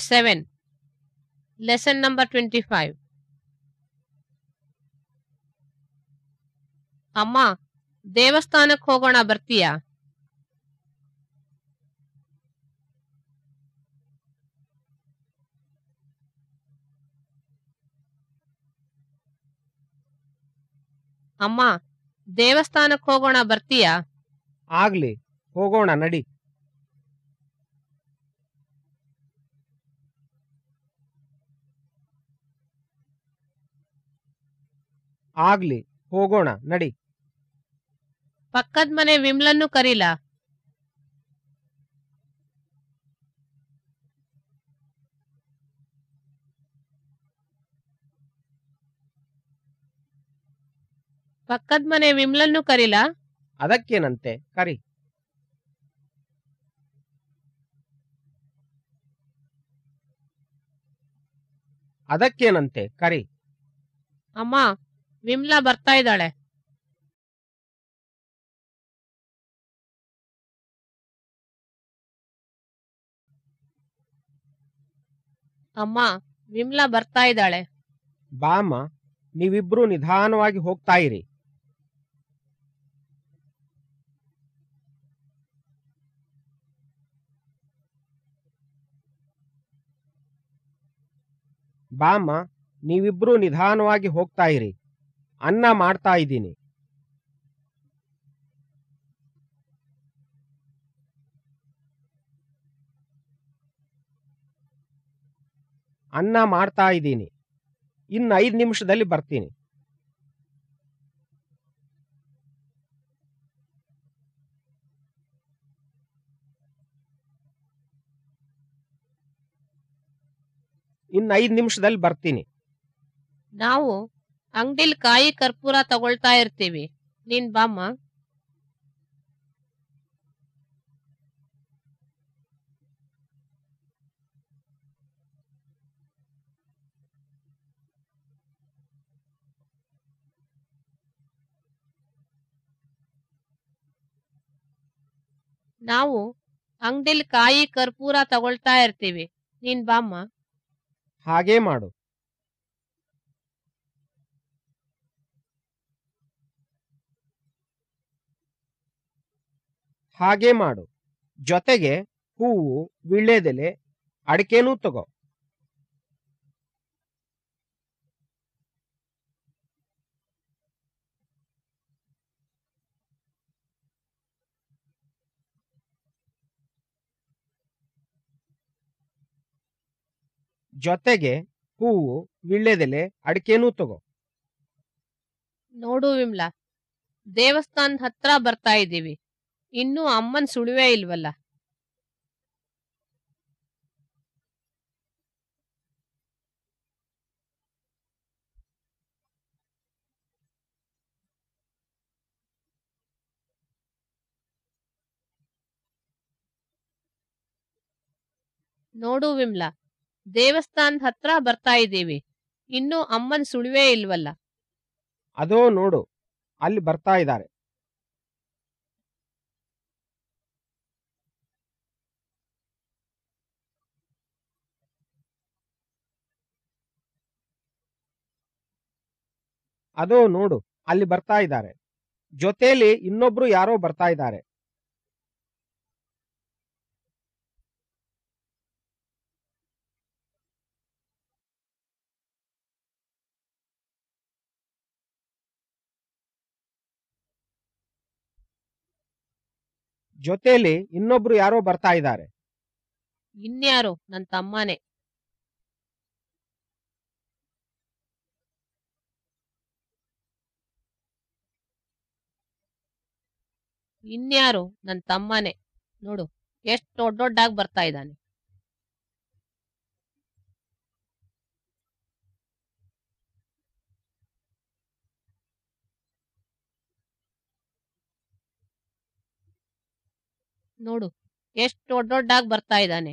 Seven lesson number twenty five ಅಮ್ಮ ದೇವಸ್ಥಾನಕ್ಕೆ ಹೋಗೋಣ ಬರ್ತೀಯಾ? ಅಮ್ಮ ದೇವಸ್ಥಾನಕ್ಕೆ ಹೋಗೋಣ ಬರ್ತೀಯಾ? ಆಗ್ಲಿ, ಹೋಗೋಣ ನಡಿ. ಆಗ್ಲಿ ಹೋಗೋಣ ನಡಿ. ಪಕ್ಕದ ಮನೆ ವಿಮ್ಲನ್ನು ಕರೀಲ? ಪಕ್ಕದ ಮನೆ ವಿಮ್ಲನ್ನು ಕರೀಲ? ಅದಕ್ಕೇನಂತೆ? ಕರಿ. ಅದಕ್ಕೇನಂತೆ? ಕರಿ. ಅಮ್ಮ ವಿಮ್ಲಾ ಬರ್ತಾ ಇದ್ದಾಳೆ. ಅಮ್ಮ, ವಿಮ್ಲಾ ಬರ್ತಾ ಇದ್ದಾಳೆ. ಬಾಮ್ಮ ನೀವಿಬ್ರು ನಿಧಾನವಾಗಿ ಹೋಗ್ತಾ ಇರಿ. ಬಾಮ ನೀವಿಬ್ರು ನಿಧಾನವಾಗಿ ಹೋಗ್ತಾ ಇರಿ. ಅನ್ನ ಮಾಡ್ತಾ ಇದ್ದೀನಿ. ಅನ್ನ ಮಾಡ್ತಾ ಇದ್ದೀನಿ. ಇನ್ನು ಐದು ನಿಮಿಷದಲ್ಲಿ ಬರ್ತೀನಿ. ಇನ್ನು ಐದು ನಿಮಿಷದಲ್ಲಿ ಬರ್ತೀನಿ. ನಾವು ಅಂಗಡಿಲ್ ಕಾಯಿ ಕರ್ಪೂರ ತಗೊಳ್ತಾ ಇರ್ತೀವಿ. ನೀನ್ ಬಾಮ್ಮ. ನಾವು ಅಂಗಡಿಲ್ ಕಾಯಿ ಕರ್ಪೂರ ತಗೊಳ್ತಾ ಇರ್ತೀವಿ. ನೀನ್ ಬಾಮ್ಮ. ಹಾಗೇ ಮಾಡು. ಹಾಗೇ ಮಾಡು. ಜೊತೆಗೆ ಹೂವು ವಿಳ್ಳೆದೆಲೆ ಅಡಿಕೆನೂ ತಗೋ. ಜೊತೆಗೆ ಹೂವು ವಿಳ್ಳೆದೆಲೆ ಅಡಿಕೆನೂ ತಗೋ. ನೋಡು ವಿಮ್ಲಾ, ದೇವಸ್ಥಾನದ ಹತ್ರ ಬರ್ತಾ ಇದ್ದೀವಿ ಇನ್ನೂ ಅಮ್ಮನ್ ಸುಳಿವೆ ಇಲ್ವಲ್ಲ? ನೋಡು ವಿಮ್ಲಾ, ದೇವಸ್ಥಾನದ ಹತ್ರ ಬರ್ತಾ ಇದ್ದೀವಿ. ಇನ್ನೂ ಅಮ್ಮನ್ ಸುಳಿವೆ ಇಲ್ವಲ್ಲ? ಅದೋ ನೋಡು, ಅಲ್ಲಿ ಬರ್ತಾ ಇದ್ದಾರೆ. ಅದೋ ನೋಡು, ಅಲ್ಲಿ ಬರ್ತಾ ಇದ್ದಾರೆ. ಜೊತೆಯಲ್ಲಿ ಇನ್ನೊಬ್ರು ಯಾರೋ ಬರ್ತಾ ಇದ್ದಾರೆ. ಜೊತೆಯಲ್ಲಿ ಇನ್ನೊಬ್ರು ಯಾರೋ ಬರ್ತಾ ಇದ್ದಾರೆ. ಇನ್ಯಾರು? ನನ್ ತಮ್ಮನೇ. ಇನ್ಯಾರು? ನನ್ ತಮ್ಮನೇ. ನೋಡು, ಎಷ್ಟ್ ದೊಡ್ಡ ದೊಡ್ಡಾಗಿ ಬರ್ತಾ ಇದ್ದಾನೆ. ನೋಡು, ಎಷ್ಟ್ ದೊಡ್ಡ ದೊಡ್ಡಾಗಿ ಬರ್ತಾ ಇದ್ದಾನೆ.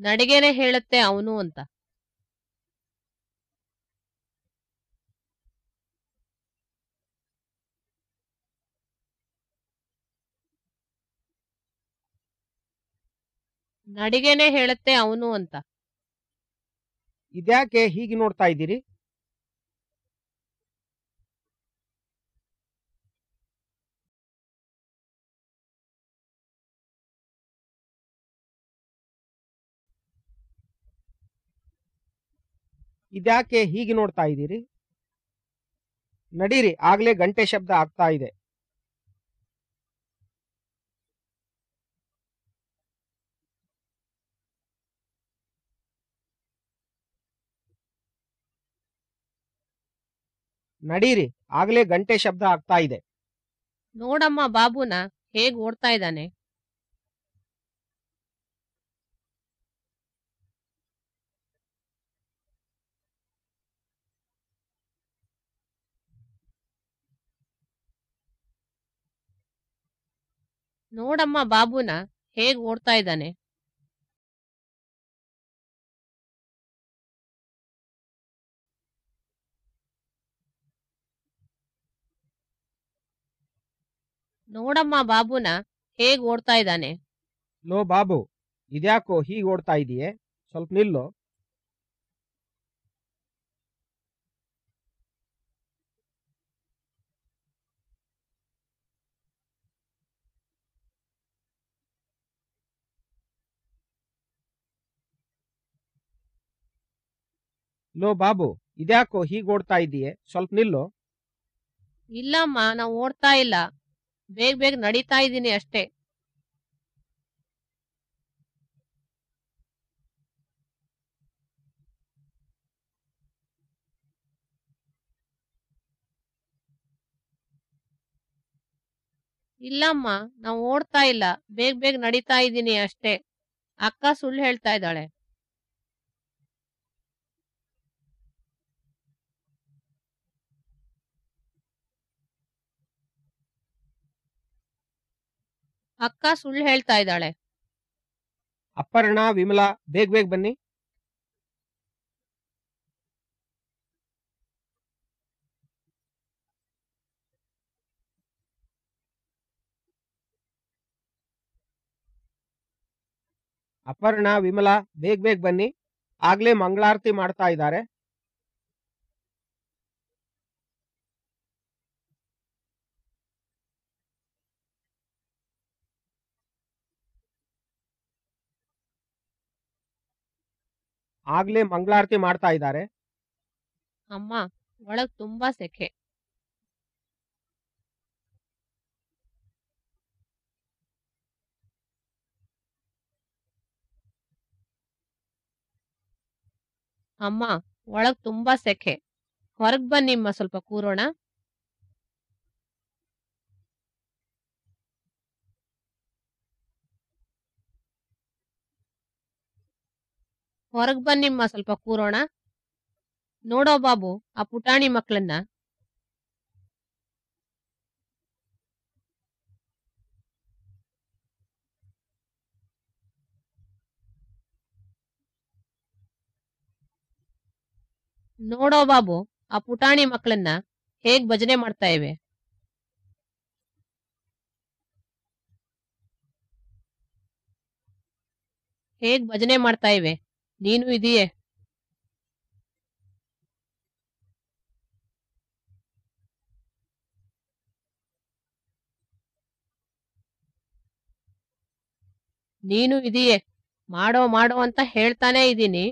ನಡಿಗೆನೆ ಹೇಳುತ್ತೆ ಅವನು ಅಂತ. ನಡಿಗೆನೆ ಹೇಳುತ್ತೆ ಅವನು ಅಂತ. ಇದ್ಯಾಕೆ ಹೀಗೆ ನೋಡ್ತಾ ಇದ್ದೀರಿ? ಇದ್ಯಾಕೆ ಹೀಗೆ ನೋಡ್ತಾ ಇದ್ದೀರಿ? ನಡೀರಿ, ಆಗ್ಲೇ ಗಂಟೆ ಶಬ್ದ ಆಗ್ತಾ ಇದೆ. ನಡೀರಿ, ಆಗ್ಲೇ ಗಂಟೆ ಶಬ್ದ ಆಗ್ತಾ ಇದೆ. ನೋಡಮ್ಮ ಬಾಬುನ ಹೇಗ್ ಓಡ್ತಾ ಇದ್ದಾನೆ. ನೋಡಮ್ಮ ಬಾಬುನ ಹೇಗ್ ಓಡ್ತಾ ಇದ್ದಾನೆ. ನೋಡಮ್ಮ ಬಾಬುನ ಹೇಗ್ ಓಡ್ತಾ ಇದ್ದಾನೆ? ಲೋ ಬಾಬು ಇದ್ಯಾಕೋ ಹೀಗೆ ಓಡ್ತಾ ಇದೀಯೆ? ಸ್ವಲ್ಪ ನಿಲ್ಲು. ಲೋ ಬಾಬು ಇದ್ಯಾಕೋ ಹೀಗೆ ಓಡ್ತಾ ಇದೀಯ? ಸ್ವಲ್ಪ ನಿಲ್ಲು. ಇಲ್ಲಮ್ಮ ನಾವು ಓಡ್ತಾ ಇಲ್ಲ. ಬೇಗ ಬೇಗ ನಡೀತಾ ಇದ್ದೀನಿ ಅಷ್ಟೇ. ಇಲ್ಲಮ್ಮ, ನಾವು ಓಡ್ತಾ ಇಲ್ಲ. ಬೇಗ ಬೇಗ ನಡೀತಾ ಇದ್ದೀನಿ ಅಷ್ಟೇ. ಅಕ್ಕ ಸುಳ್ಳು ಹೇಳ್ತಾ ಇದ್ದಾಳೆ. ಅಕ್ಕ ಸುಳ್ಳು ಹೇಳ್ತಾ ಇದ್ದಾಳೆ. ಅಪ್ಪರ್ಣ ವಿಮಲಾ, ಬೇಗ ಬೇಗ ಬನ್ನಿ. ಅಪರ್ಣ, ವಿಮಲಾ, ಬೇಗ ಬೇಗ ಬನ್ನಿ. ಆಗ್ಲೇ ಮಂಗಳಾರತಿ ಮಾಡ್ತಾ ಇದ್ದಾರೆ. ಆಗ್ಲೇ ಮಂಗಳಾರತಿ ಮಾಡ್ತಾ ಇದ್ದಾರೆ. ಅಮ್ಮ, ಒಳಗ್ ತುಂಬಾ ಸೆಖೆ ಅಮ್ಮ, ಒಳಗ್ ತುಂಬಾ ಸೆಖೆ ಹೊರಗ್ ಬನ್ನಿಮ್ಮ ಸ್ವಲ್ಪ ಕೂರೋಣ. ಹೊರಗ್ ಬನ್ನಿಮ್ಮ ಸ್ವಲ್ಪ ಕೂರೋಣ. ನೋಡೋ ಬಾಬು, ಆ ಪುಟಾಣಿ ಮಕ್ಕಳನ್ನ ನೋಡೋ ಬಾಬು, ಆ ಪುಟಾಣಿ ಮಕ್ಕಳನ್ನ ಹೇಗ್ ಭಜನೆ ಮಾಡ್ತಾ ಇವೆ? ಹೇಗ್ ಭಜನೆ ಮಾಡ್ತಾ ಇವೆ? ನೀನು ಇದೆಯೇ? ನೀನು ಇದೆಯೇ? ಮಾಡೋ ಮಾಡೋ ಅಂತ ಹೇಳ್ತಾನೆ ಇದ್ದೀನಿ.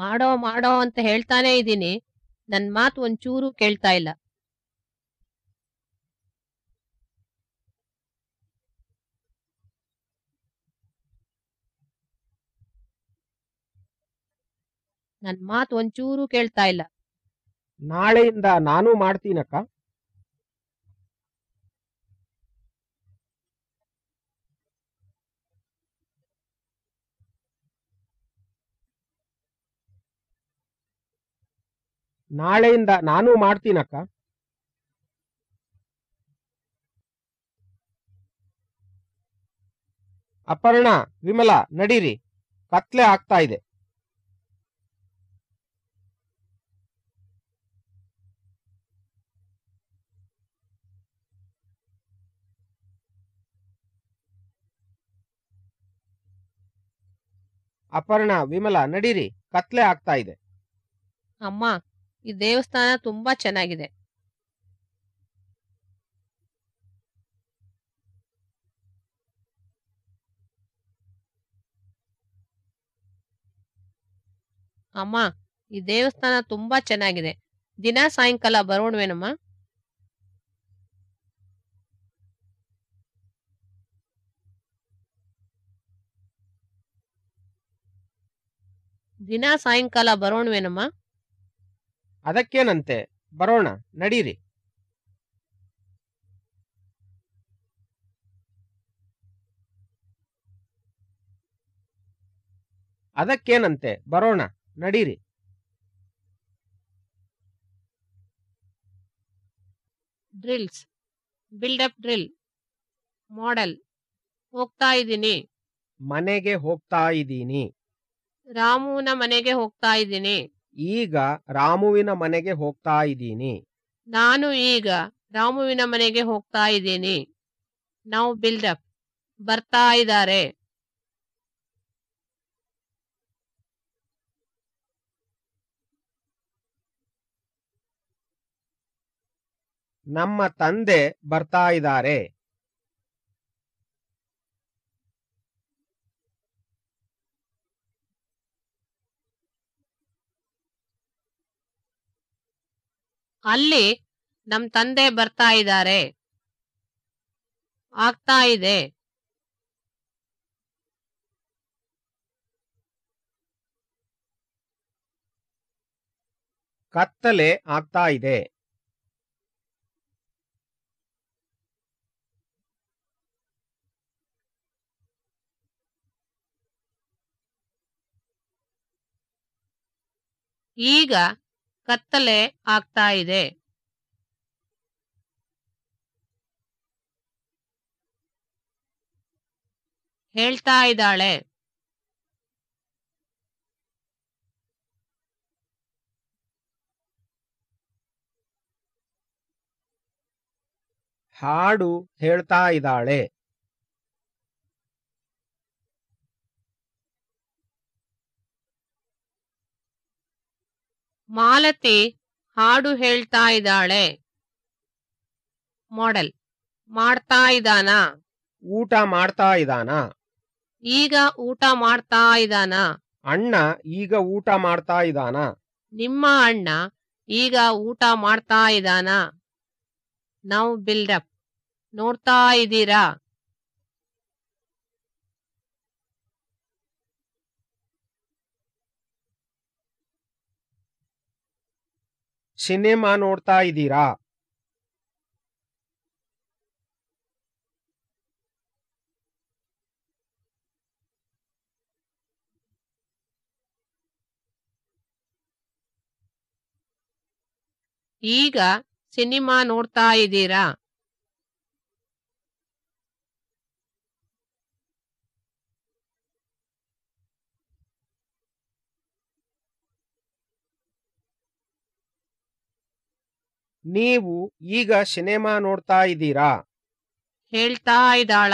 ಮಾಡೋ ಮಾಡೋ ಅಂತ ಹೇಳ್ತಾನೆ ಇದ್ದೀನಿ. ನನ್ ಮಾತು ಒಂಚೂರು ಕೇಳ್ತಾ ಇಲ್ಲ. ನನ್ ಮಾತು ಒಂಚೂರು ಕೇಳ್ತಾ ಇಲ್ಲ. ನಾಳೆಯಿಂದ ನಾನು ಮಾಡ್ತೀನಕ್ಕ. ನಾಳೆಯಿಂದ ನಾನು ಮಾಡ್ತೀನಕ್ಕ. ಅಪರ್ಣ, ವಿಮಲ, ನಡೀರಿ. ಕತ್ಲೆ ಆಗ್ತಾ ಇದೆ. ಅಪರ್ಣ, ವಿಮಲ, ನಡೀರಿ. ಕತ್ಲೆ ಆಗ್ತಾ ಇದೆ. ಅಮ್ಮ ಈ ದೇವಸ್ಥಾನ ತುಂಬಾ ಚೆನ್ನಾಗಿದೆ. ಅಮ್ಮ, ಈ ದೇವಸ್ಥಾನ ತುಂಬಾ ಚೆನ್ನಾಗಿದೆ. ದಿನ ಸಾಯಂಕಾಲ ಬರೋಣವೇನಮ್ಮ? ದಿನ ಸಾಯಂಕಾಲ ಬರೋಣವೇನಮ್ಮ? ಅದಕ್ಕೇನಂತೆ? ಬರೋಣ ನಡೀರಿ. ಅದಕ್ಕೇನಂತೆ? ಬರೋಣ ನಡೀರಿ. ಡ್ರಿಲ್ಸ್. Buildup drill. ಮಾಡೆಲ್. ಹೋಗ್ತಾ ಇದ್ದೀನಿ. ಮನೆಗೆ ಹೋಗ್ತಾ ಇದ್ದೀನಿ. ರಾಮುನ ಮನೆಗೆ ಹೋಗ್ತಾ ಇದ್ದೀನಿ. ಈಗ ರಾಮುವಿನ ಮನೆಗೆ ಹೋಗ್ತಾ ಇದ್ದೀನಿ. ನಾನು ಈಗ ರಾಮುವಿನ ಮನೆಗೆ ಹೋಗ್ತಾ ಇದ್ದೀನಿ. ನಾವು ಬಿಲ್ಡಪ್ ಬರ್ತಾ ಇದ್ದಾರೆ. ನಮ್ಮ ತಂದೆ ಬರ್ತಾ ಇದ್ದಾರೆ. ಅಲ್ಲಿ ನಮ್ ತಂದೆ ಬರ್ತಾ ಇದ್ದಾರೆ. ಆಗ್ತಾ ಇದೆ. ಕತ್ತಲೆ ಆಗ್ತಾ ಇದೆ. ಈಗ ಕತ್ತಲೆ ಆಗ್ತಾ ಇದೆ. ಹೇಳ್ತಾ ಇದ್ದಾಳೆ. ಹಾಡು ಹೇಳ್ತಾ ಇದ್ದಾಳೆ. ಮಾಲತಿ ಹಾಡು ಹೇಳ್ತಾ ಇದ್ದಾಳೆ. ಮಾಡೆಲ್ ಮಾಡ್ತಾ ಇದ್ದಾನ? ಊಟ ಮಾಡ್ತಾ ಇದ್ದಾನ? ಈಗ ಊಟ ಮಾಡ್ತಾ ಇದ್ದಾನ? ಅಣ್ಣ ಈಗ ಊಟ ಮಾಡ್ತಾ ಇದ್ದಾನ? ನಿಮ್ಮ ಅಣ್ಣ ಈಗ ಊಟ ಮಾಡ್ತಾ ಇದ್ದಾನ? ನಾವು ಬಿಲ್ಡಪ್ ನೋಡ್ತಾ ಇದ್ದೀರಾ? ಸಿನಿಮಾ ನೋಡ್ತಾ ಇದ್ದೀರಾ? ಈಗ ಸಿನಿಮಾ ನೋಡ್ತಾ ಇದ್ದೀರಾ? ನೀವು ಈಗ ಸಿನಿಮಾ ನೋಡ್ತಾ ಇದ್ದೀರಾ? ಹೇಳ್ತಾ ಇದ್ದಾಳ.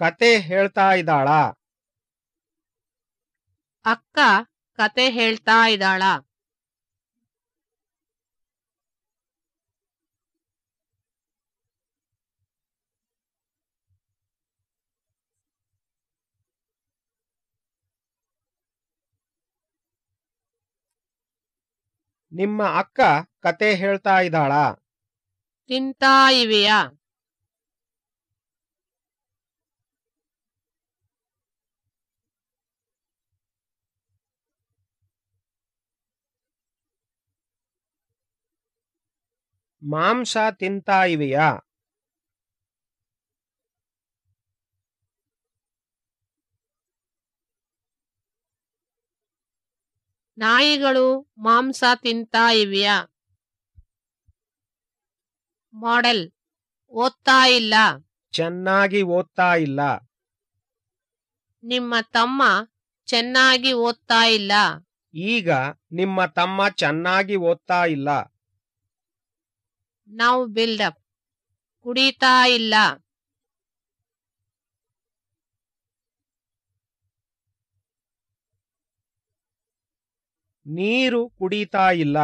ಕತೆ ಹೇಳ್ತಾ ಇದ್ದಾಳ. ಅಕ್ಕ ಕತೆ ಹೇಳ್ತಾ ಇದ್ದಾಳ. ನಿಮ್ಮ ಅಕ್ಕ ಕತೆ ಹೇಳ್ತಾ ಇದ್ದಾಳಾ? ತಿಂತಾ ಇವೆಯಾ ಮಾಂಸ ತಿಂತಾ ಇವೆಯಾ ನಾಯಿಗಳು ಮಾಂಸ ತಿಂತಾ ಇವೆಯಾ? ಮಾಡೆಲ್ ಓದ್ತಾ ಇಲ್ಲ. ಚೆನ್ನಾಗಿ ಓದ್ತಾ ಇಲ್ಲ. ನಿಮ್ಮ ತಮ್ಮ ಚೆನ್ನಾಗಿ ಓದ್ತಾ ಇಲ್ಲ. ಈಗ ನಿಮ್ಮ ತಮ್ಮ ಚೆನ್ನಾಗಿ ಓದ್ತಾ ಇಲ್ಲ. ನಾವು ಬಿಲ್ಡಪ್ ಕುಡಿತಾ ಇಲ್ಲ. ನೀರು ಕುಡಿತಾ ಇಲ್ಲ.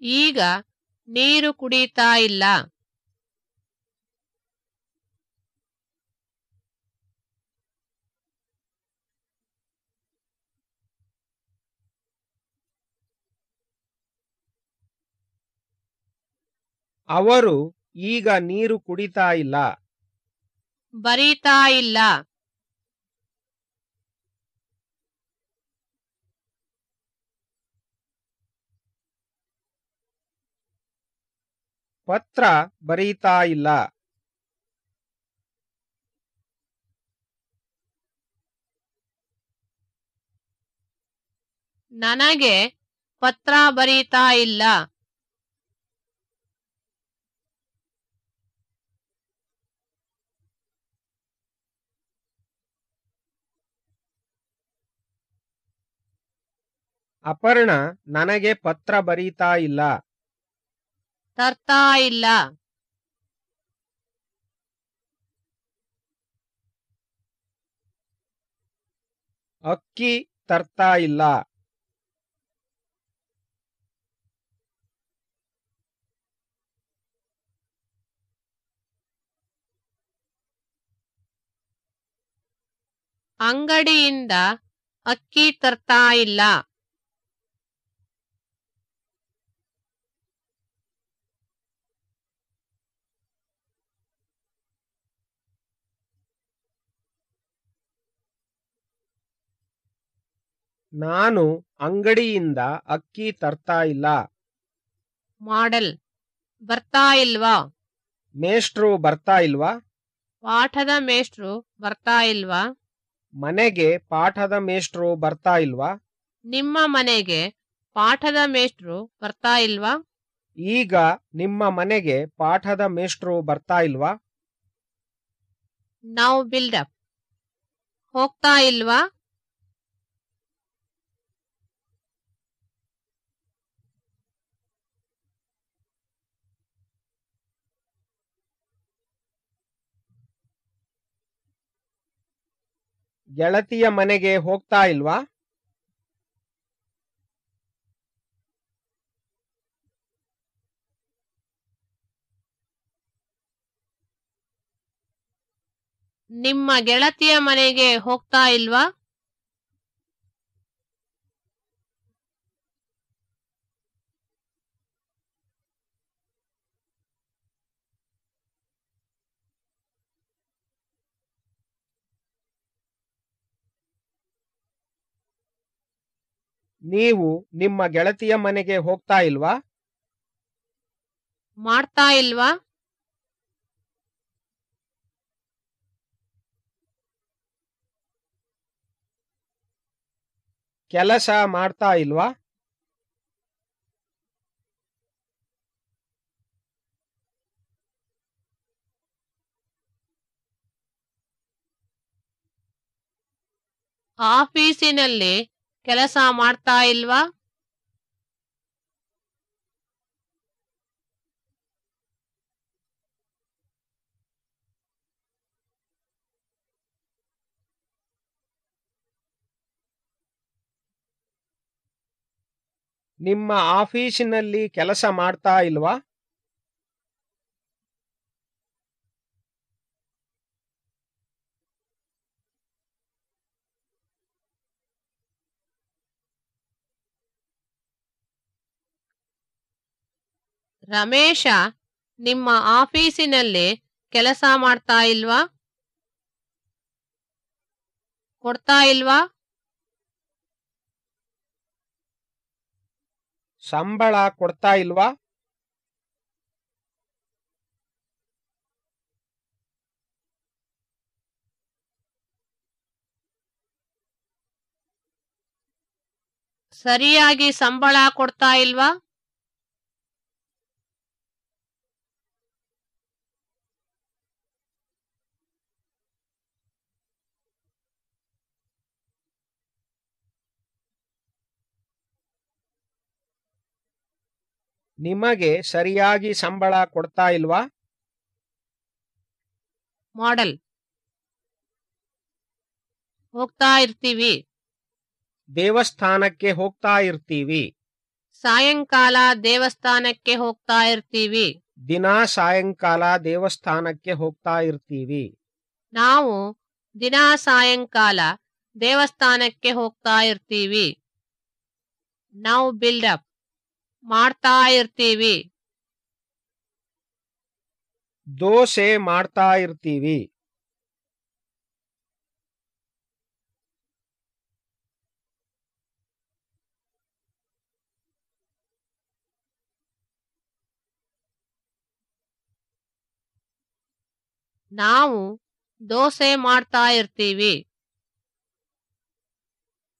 ಈಗ ನೀರು ಕುಡಿತಾ ಇಲ್ಲ. ಅವರು ಈಗ ನೀರು ಕುಡಿತಾ ಇಲ್ಲ. ಬರೀತಾ ಇಲ್ಲ. ಪತ್ರ ಬರೀತಾ ಇಲ್ಲ. ನನಗೆ ಪತ್ರ ಬರೀತಾ ಇಲ್ಲ. ಅಪರ್ಣ ನನಗೆ ಪತ್ರ ಬರೀತಾ ಇಲ್ಲ. ತರ್ತಾ ಇಲ್ಲ. ಅಕ್ಕಿ ತರ್ತಾ ಇಲ್ಲ. ಅಂಗಡಿಯಿಂದ ಅಕ್ಕಿ ತರ್ತಾ ಇಲ್ಲ. ನಾನು ಅಂಗಡಿಯಿಂದ ಅಕ್ಕಿ ತರ್ತಾ ಇಲ್ಲ. ಮಾಡೆಲ್. ಬರ್ತಾ ಇಲ್ವಾ? ಮೇಷ್ಟ್ರು ಬರ್ತಾ ಇಲ್ವಾ? ಪಾಠದ ಮೇಷ್ಟ್ರು ಬರ್ತಾ ಇಲ್ವಾ? ಮನೆಗೆ ಪಾಠದ ಮೇಷ್ಟ್ರು ಬರ್ತಾ ಇಲ್ವಾ? ನಿಮ್ಮ ಮನೆಗೆ ಪಾಠದ ಮೇಷ್ಟ್ರು ಬರ್ತಾ ಇಲ್ವಾ? ಈಗ ನಿಮ್ಮ ಮನೆಗೆ ಪಾಠದ ಮೇಷ್ಟ್ರು ಬರ್ತಾ ಇಲ್ವಾ? ನಾವು ಬಿಲ್ಡಪ್ ಹೋಗ್ತಾ ಇಲ್ವಾ? ಗೆಳತಿಯ ಮನೆಗೆ ಹೋಗ್ತಾ ಇಲ್ವಾ? ನಿಮ್ಮ ಗೆಳತಿಯ ಮನೆಗೆ ಹೋಗ್ತಾ ಇಲ್ವಾ? ನೀವು ನಿಮ್ಮ ಗೆಳತಿಯ ಮನೆಗೆ ಹೋಗ್ತಾ ಇಲ್ವಾ? ಮಾಡ್ತಾ ಇಲ್ವಾ? ಕೆಲಸ ಮಾಡ್ತಾ ಇಲ್ವಾ? ಆಫೀಸಿನಲ್ಲಿ ಕೆಲಸ ಮಾಡ್ತಾ ಇಲ್ವಾ? ನಿಮ್ಮ ಆಫೀಸಿನಲ್ಲಿ ಕೆಲಸ ಮಾಡ್ತಾ ಇಲ್ವಾ? ರಮೇಶ ನಿಮ್ಮ ಆಫೀಸಿನಲ್ಲಿ ಕೆಲಸ ಮಾಡ್ತಾ ಇಲ್ವಾ? ಕೊಡ್ತಾ ಇಲ್ವಾ? ಸಂಬಳ ಕೊಡ್ತಾ ಇಲ್ವಾ? ಸರಿಯಾಗಿ ಸಂಬಳ ಕೊಡ್ತಾ ಇಲ್ವಾ? ನಿಮಗೆ ಸರಿಯಾಗಿ ಸಂಬಳ ಕೊಡ್ತಾ ಇಲ್ವಾ? ಮಾಡೆಲ್. ಹೋಗ್ತಾ ಇರ್ತೀವಿ. ದೇವಸ್ಥಾನಕ್ಕೆ ಹೋಗ್ತಾ ಇರ್ತೀವಿ. ಸಾಯಂಕಾಲ ದೇವಸ್ಥಾನಕ್ಕೆ ಹೋಗ್ತಾ ಇರ್ತೀವಿ. ದಿನಾ ಸಾಯಂಕಾಲ ದೇವಸ್ಥಾನಕ್ಕೆ ಹೋಗ್ತಾ ಇರ್ತೀವಿ. ನಾವು ದಿನಾ ಸಾಯಂಕಾಲ ದೇವಸ್ಥಾನಕ್ಕೆ ಹೋಗ್ತಾ ಇರ್ತೀವಿ. ನಾವು ಬಿಲ್ಡಪ್ ಮಾಡ್ತಾ ಇರ್ತೀವಿ ದೋಸೆ ಮಾಡ್ತಾ ಇರ್ತೀವಿ ನಾವು ದೋಸೆ ಮಾಡ್ತಾ ಇರ್ತೀವಿ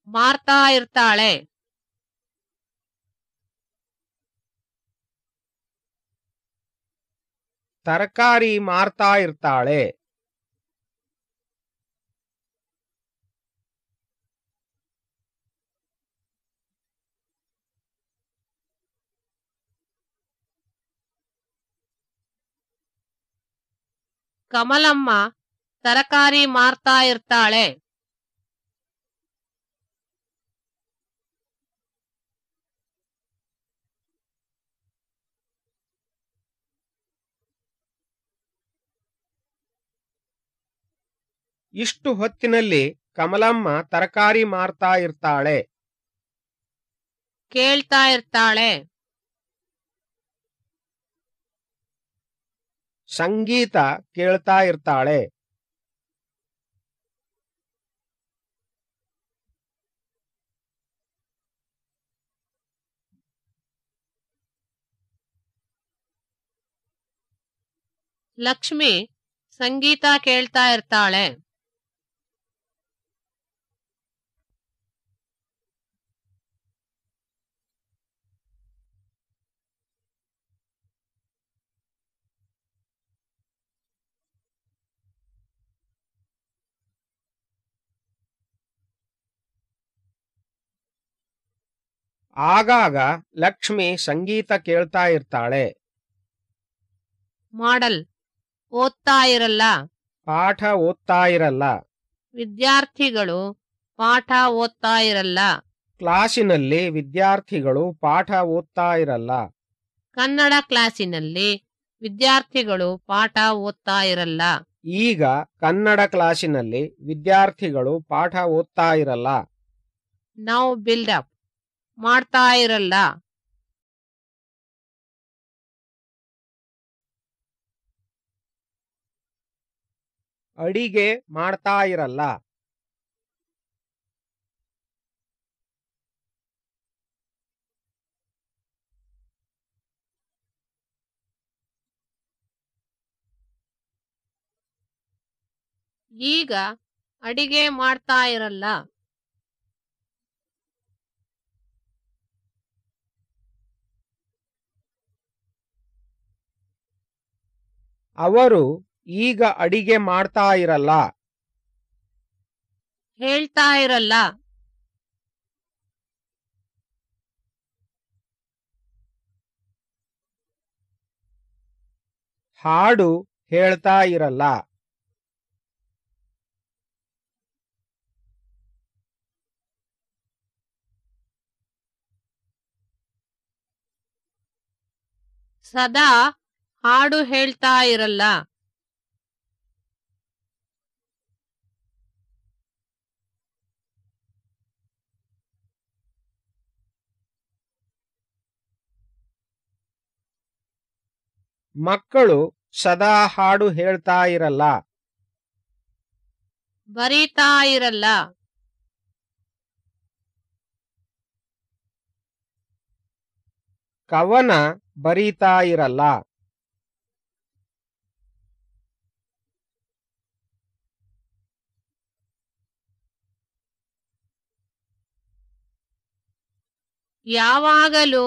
ಮಾರ್ತಾ ಇರ್ತಾಳೆ ತರಕಾರಿ ಮಾರ್ತಾ ಇರ್ತಾಳೆ ಕಮಲಮ್ಮ ತರಕಾರಿ ಮಾರ್ತಾ ಇರ್ತಾಳೆ ಇಷ್ಟು ಹೊತ್ತಿನಲ್ಲಿ ಕಮಲಮ್ಮ ತರಕಾರಿ ಮಾರ್ತಾ ಇರ್ತಾಳೆ. ಕೇಳ್ತಾ ಇರ್ತಾಳೆ. ಸಂಗೀತ ಕೇಳ್ತಾ ಇರ್ತಾಳೆ. ಲಕ್ಷ್ಮಿ ಸಂಗೀತ ಕೇಳ್ತಾ ಇರ್ತಾಳೆ. ಆಗಾಗ ಲಕ್ಷ್ಮಿ ಸಂಗೀತ ಕೇಳ್ತಾ ಇರ್ತಾಳೆ. ಮಾಡಲ್. ಓದ್ತಾ ಇರಲ್ಲ. ಪಾಠ ಓದ್ತಾ ಇರಲ್ಲ. ವಿದ್ಯಾರ್ಥಿಗಳು ಪಾಠ ಓದ್ತಾ ಇರಲ್ಲ. ಕ್ಲಾಸಿನಲ್ಲಿ ವಿದ್ಯಾರ್ಥಿಗಳು ಪಾಠ ಓದ್ತಾ ಇರಲ್ಲ. ಕನ್ನಡ ಕ್ಲಾಸಿನಲ್ಲಿ ವಿದ್ಯಾರ್ಥಿಗಳು ಪಾಠ ಓದ್ತಾ ಇರಲ್ಲ. ಈಗ ಕನ್ನಡ ಕ್ಲಾಸಿನಲ್ಲಿ ವಿದ್ಯಾರ್ಥಿಗಳು ಪಾಠ ಓದ್ತಾ ಇರಲ್ಲ. ನಾವು ಬಿಲ್ಡಪ್ ಮಾಡ್ತಾ ಇರಲ್ಲ. ಅಡಿಗೆ ಮಾಡ್ತಾ ಇರಲ್ಲ. ಈಗ ಅಡಿಗೆ ಮಾಡ್ತಾ ಇರಲ್ಲ. ಅವರು ಈಗ ಅಡಿಗೆ ಮಾಡ್ತಾ ಇರಲ್ಲ. ಹೇಳ್ತಾ ಇರಲ್ಲ. ಹಾಡು ಹೇಳ್ತಾ ಇರಲ್ಲ. ಸದಾ ಹಾಡು ಹೇಳ್ತಾ ಇರಲ್ಲ. ಮಕ್ಕಳು ಸದಾ ಹಾಡು ಹೇಳ್ತಾ ಇರಲ್ಲ. ಬರೀತಾ ಇರಲ್ಲ. ಕವನ ಬರೀತಾ ಇರಲ್ಲ. ಯಾವಾಗಲೂ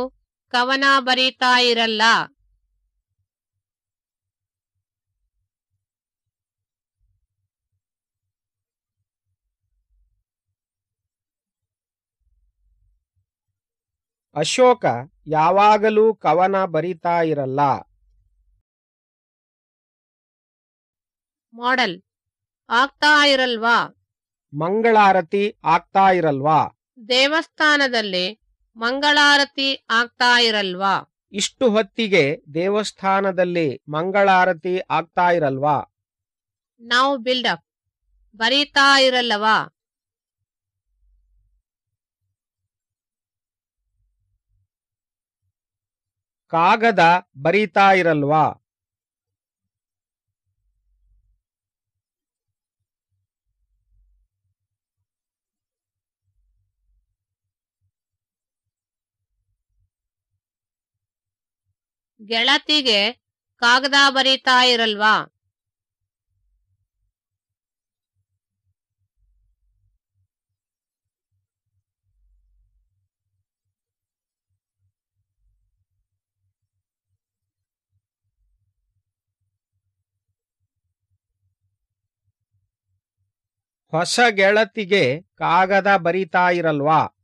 ಕವನ ಬರೀತಾ ಇರಲ್ಲ ಅಶೋಕ ಯಾವಾಗಲೂ ಕವನ ಬರಿತಾ ಇರಲ್ಲ ಮಾಡೆಲ್ ಆಗ್ತಾ ಇರಲ್ವಾ ಮಂಗಳಾರತಿ ಆಗ್ತಾ ಇರಲ್ವಾ ದೇವಸ್ಥಾನದಲ್ಲಿ ಮಂಗಳಾರತಿ ಆಗ್ತಾ ಇರಲ್ವಾ? ಇಷ್ಟು ಹೊತ್ತಿಗೆ ದೇವಸ್ಥಾನದಲ್ಲಿ ಮಂಗಳಾರತಿ ಆಗ್ತಾ ಇರಲ್ವಾ? ನಾವು ಬಿಲ್ಡಪ್ ಬರೀತಾ ಇರಲ್ಲವಾ? ಕಾಗದ ಬರೀತಾ ಇರಲ್ವಾ? ಗೆಳತಿಗೆ ಕಾಗದ ಬರೀತಾ ಇರಲ್ವಾ? ಹೊಸ ಗೆಳತಿಗೆ ಕಾಗದ ಬರಿತಾ ಇರಲ್ವಾ?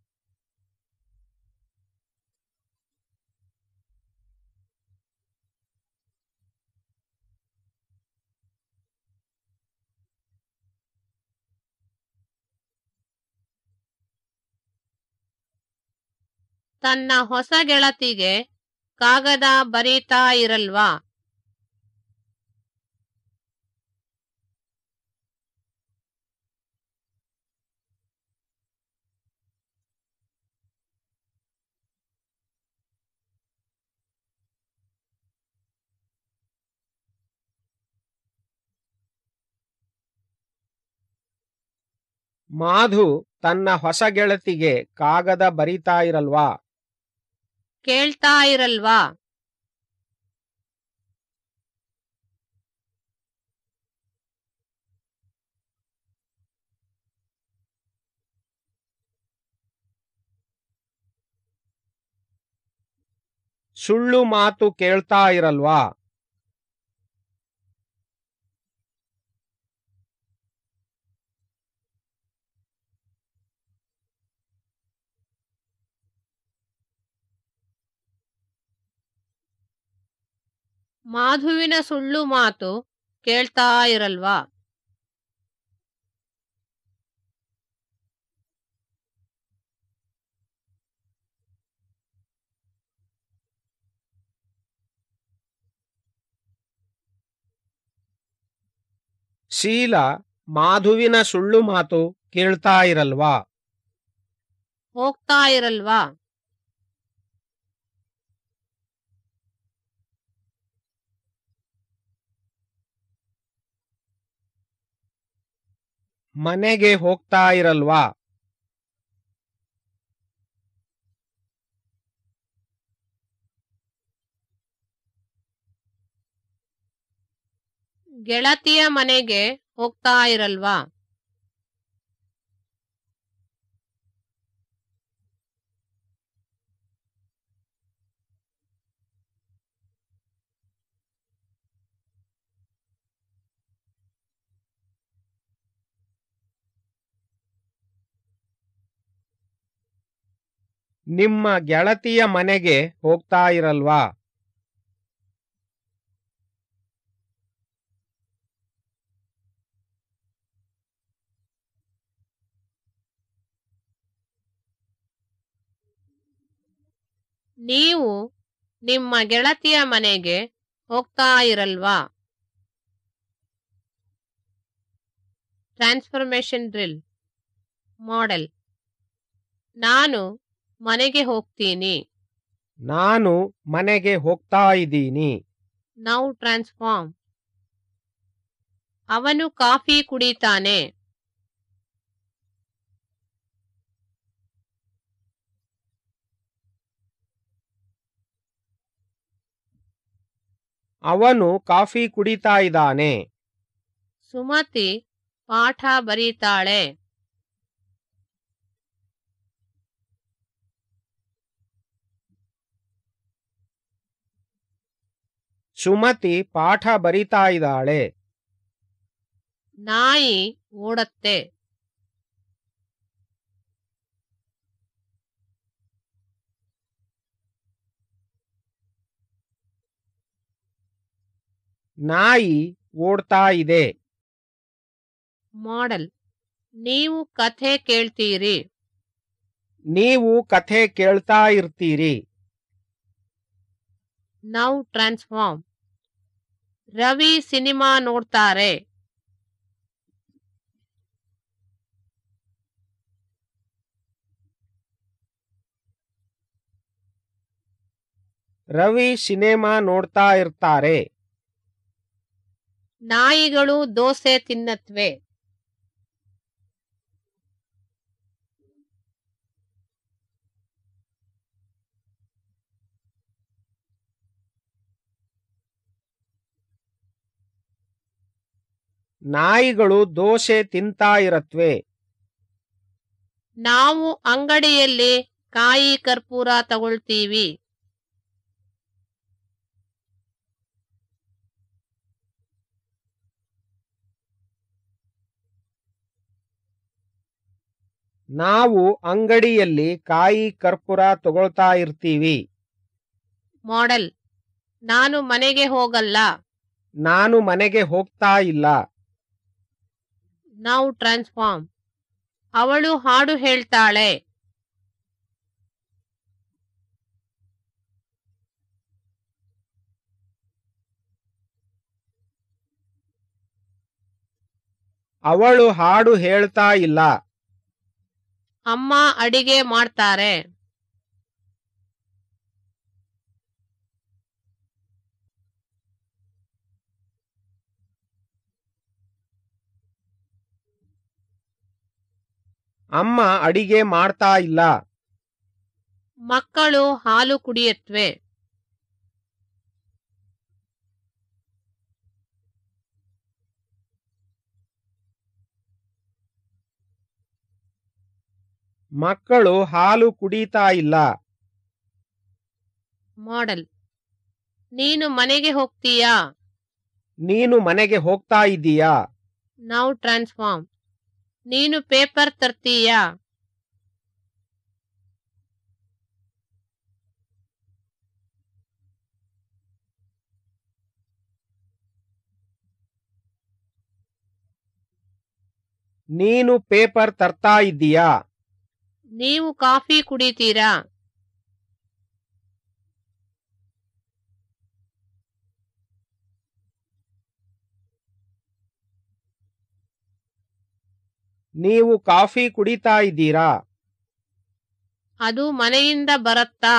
ತನ್ನ ಹೊಸ ಗೆಳತಿಗೆ ಕಾಗದ ಬರೀತಾ ಇರಲ್ವಾ? ಮಾಧು ತನ್ನ ಹೊಸ ಗೆಳತಿಗೆ ಕಾಗದ ಬರಿತಾ ಇರಲ್ವಾ? ಕೇಳ್ತಾ ಇರಲ್ವಾ? ಸುಳ್ಳು ಮಾತು ಕೇಳ್ತಾ ಇರಲ್ವಾ? ಮಾಧುವಿನ ಸುಳ್ಳು ಮಾತು ಕೇಳ್ತಾ ಇರಲ್ವಾ? ಶೀಲ ಮಾಧುವಿನ ಸುಳ್ಳು ಮಾತು ಕೇಳ್ತಾ ಇರಲ್ವಾ? ಹೋಗ್ತಾ ಇರಲ್ವಾ? ಮನೆಗೆ ಹೋಗ್ತಾ ಇರಲ್ವಾ? ಗೆಳತಿಯ ಮನೆಗೆ ಹೋಗ್ತಾ ಇರಲ್ವಾ? ನಿಮ್ಮ ಗೆಳತಿಯ ಮನೆಗೆ ಹೋಗ್ತಾ ಇರಲ್ವಾ? ನೀವು ನಿಮ್ಮ ಗೆಳತಿಯ ಮನೆಗೆ ಹೋಗ್ತಾ ಇರಲ್ವಾ? Transformation drill model. ನಾನು ಮನೆಗೆ ಹೋಗ್ತೀನಿ. ನಾನು ಮನೆಗೆ ಹೋಗ್ತಾ ಇದ್ದೀನಿ. ನೌ ಟ್ರಾನ್ಸ್ಫಾರ್ಮ್ ಅವನು ಕಾಫಿ ಕುಡಿತಾನೆ. ಅವನು ಕಾಫಿ ಕುಡಿತಾ ಇದ್ದಾನೆ. ಸುಮತಿ ಪಾಠ ಬರೀತಾಳೆ. ಸುಮತಿ ಪಾಠ ಬರಿತಾ ಇದ್ದಾಳೆ. ನಾಯಿ ಓಡತ್ತೆ. ನಾಯಿ ಓಡ್ತಾ ಇದೆ. ಮಾಡಲ್ ನೀವು ಕಥೆ ಕೇಳ್ತೀರಿ. ನೀವು ಕಥೆ ಕೇಳ್ತಾ ಇರ್ತೀರಿ. Now transform. ರವಿ ಸಿನಿಮಾ ನೋಡ್ತಾರೆ. ರವಿ ಸಿನಿಮಾ ನೋಡ್ತಾ ಇರ್ತಾರೆ. ನಾಯಿಗಳು ದೋಸೆ ತಿನ್ನತ್ವೆ. ನಾಯಿಗಳು ದೋಸೆ ತಿಂತಾ ಇರತ್ವೆ ನಾವು ಅಂಗಡಿಯಲ್ಲಿ ಕಾಯಿ ಕರ್ಪೂರ ತಗೊಳ್ತೀವಿ. ನಾವು ಅಂಗಡಿಯಲ್ಲಿ ಕಾಯಿ ಕರ್ಪೂರ ತಗೊಳ್ತಾ ಇರ್ತೀವಿ ಮಾಡೆಲ್ ನಾನು ಮನೆಗೆ ಹೋಗಲ್ಲ. ನಾನು ಮನೆಗೆ ಹೋಗ್ತಾ ಇಲ್ಲ. ನಾವು ಟ್ರಾನ್ಸ್ಫಾರ್ಮ್ ಅವಳು ಹಾಡು ಹೇಳ್ತಾಳೆ. ಅವಳು ಹಾಡು ಹೇಳ್ತಾ ಇಲ್ಲ. ಅಮ್ಮ ಅಡಿಗೆ ಮಾಡ್ತಾರೆ. ಅಮ್ಮ ಅಡಿಗೆ ಮಾಡ್ತಾ ಇಲ್ಲ. ಮಕ್ಕಳು ಹಾಲು ಕುಡಿಯತ್ವೆ. ಮಕ್ಕಳು ಹಾಲು ಕುಡಿತಾ ಇಲ್ಲ. ಮಾಡಲ್ ನೀನು ಮನೆಗೆ ಹೋಗ್ತೀಯಾ? ನೀನು ಮನೆಗೆ ಹೋಗ್ತಾ ಇದ್ದೀಯಾ ನಾವು ಟ್ರಾನ್ಸ್ಫಾರ್ಮ್ ನೀನು ಪೇಪರ್ ತರ್ತೀಯಾ? ನೀನು ಪೇಪರ್ ತರ್ತಾ ಇದ್ದೀಯಾ? ನೀವು ಕಾಫಿ ಕುಡಿತೀರಾ? ನೀವು ಕಾಫಿ ಕುಡಿತಾ ಇದ್ದೀರಾ? ಅದು ಮನೆಯಿಂದ ಬರತ್ತಾ?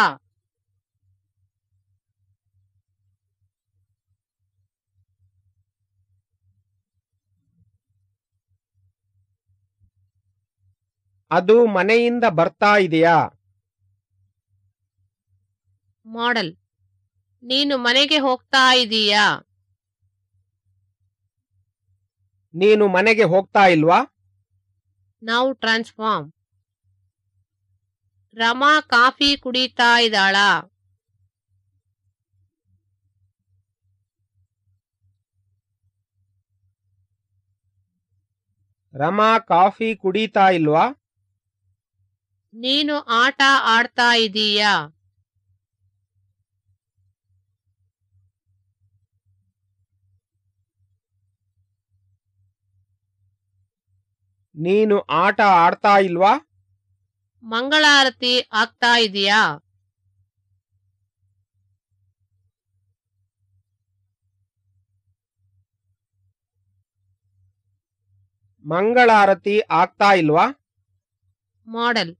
ಅದು ಮನೆಯಿಂದ ಬರ್ತಾ ಇದೆಯಾ? ಮಾಡೆಲ್. ನೀನು ಮನೆಗೆ ಹೋಗ್ತಾ ಇದೀಯಾ? ನೀನು ಮನೆಗೆ ಹೋಗ್ತಾ ಇಲ್ವಾ? ನಾವು ಟ್ರಾನ್ಸ್ಫಾರ್ಮ್. ರಮಾ ಕಾಫಿ ಕುಡಿತಾ ಇದ್ದಾಳ. ರಮಾ ಕಾಫಿ ಕುಡಿತಾ ಇಲ್ವಾ? ನೀನು ಆಟ ಆಡ್ತಾ ಇದೀಯಾ? ನೀನು ಆಟ ಆಡ್ತಾ ಇಲ್ವಾ? ಮಂಗಳಾರತಿ ಆಗ್ತಾ ಇದೆಯಾ? ಮಂಗಳಾರತಿ ಆಗ್ತಾ ಇಲ್ವಾ? ಮಾಡೆಲ್.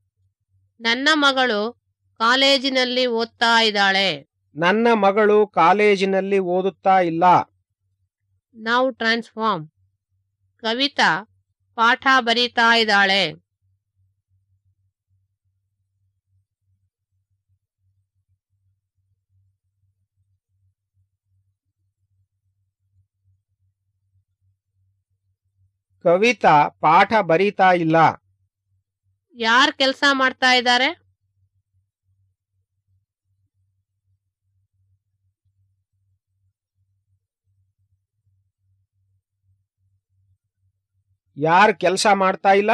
ನನ್ನ ಮಗಳು ಕಾಲೇಜಿನಲ್ಲಿ ಓದ್ತಾ ಇದ್ದಾಳೆ. ನನ್ನ ಮಗಳು ಕಾಲೇಜಿನಲ್ಲಿ ಓದುತ್ತಾ ಇಲ್ಲ. ನಾವು ಟ್ರಾನ್ಸ್ಫಾರ್ಮ್ ಕವಿತಾ ಪಾಠ ಬರೀತಾ ಇದ್ದಾಳೆ. ಕವಿತಾ ಪಾಠ ಬರೀತಾ ಇಲ್ಲ. ಯಾರ್ ಕೆಲಸ ಮಾಡ್ತಾ ಇದ್ದಾರೆ? ಯಾರ್ ಕೆಲಸ ಮಾಡ್ತಾ ಇಲ್ಲ?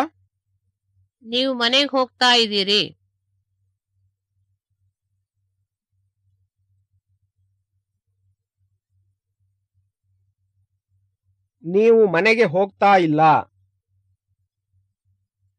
ನೀವು ಮನೆಗೆ ಹೋಗ್ತಾ ಇದ್ದೀರಿ. ನೀವು ಮನೆಗೆ ಹೋಗ್ತಾ ಇಲ್ಲ.